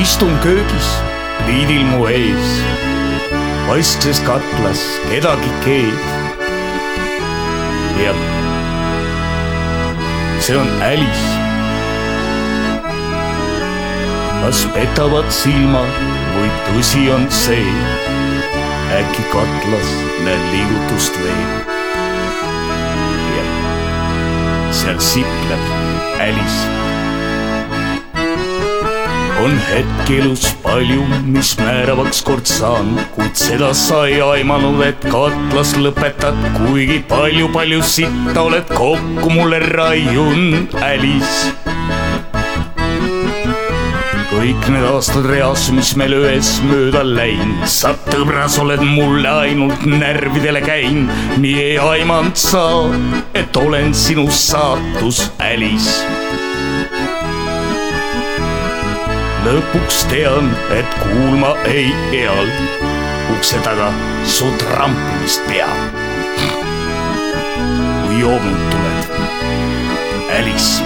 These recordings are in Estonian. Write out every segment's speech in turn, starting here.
istun köögis, pliidil mu ees, vaskses katlas kedagi keed. jah, see on Alice. kas petavad silmad või tõsi on see? äkki katlas näen liigutust veel. seal sipleb Alice on hetk elus palju, mis määravaks kord saan, kuid seda sa ei aimanud, et katlas lõpetad, kuigi palju-palju sitta oled kokku mulle raiunud, Alice. Kõik need aastad reas, mis meil öös mööda läinud, sa tõbras oled mulle ainult närvidele käinud, nii ei aimanud sa, et olen sinu saatus, Alice lõpuks tean, et kuulma ei eal ukse taga su trampimist peab. kui joobnud tuled, Alice.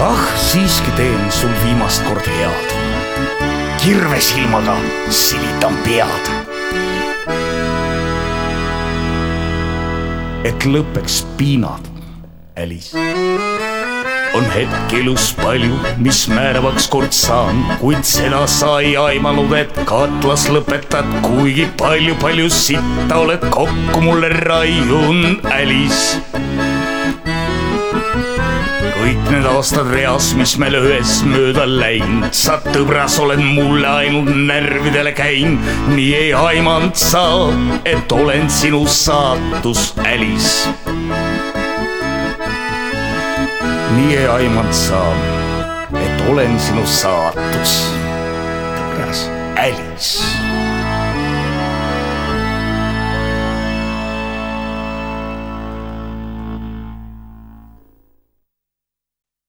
ah, siiski teen sul viimast kord head. kirvesilmaga silitan pead. et lõpeks piinad, Alice on hetk elus palju, mis määravaks kord saan, kuid seda sa ei aimanud, et katlas lõpetad, kuigi palju-palju sitta oled kokku mulle raiunud, Alice. kõik need aastad reas, mis meil öös mööda läinud, sa tõbras oled mulle ainult närvidele käinud, nii ei aimanud sa, et olen sinu saatus, Alice nii ei aimanud sa, et olen sinu saatus. Alice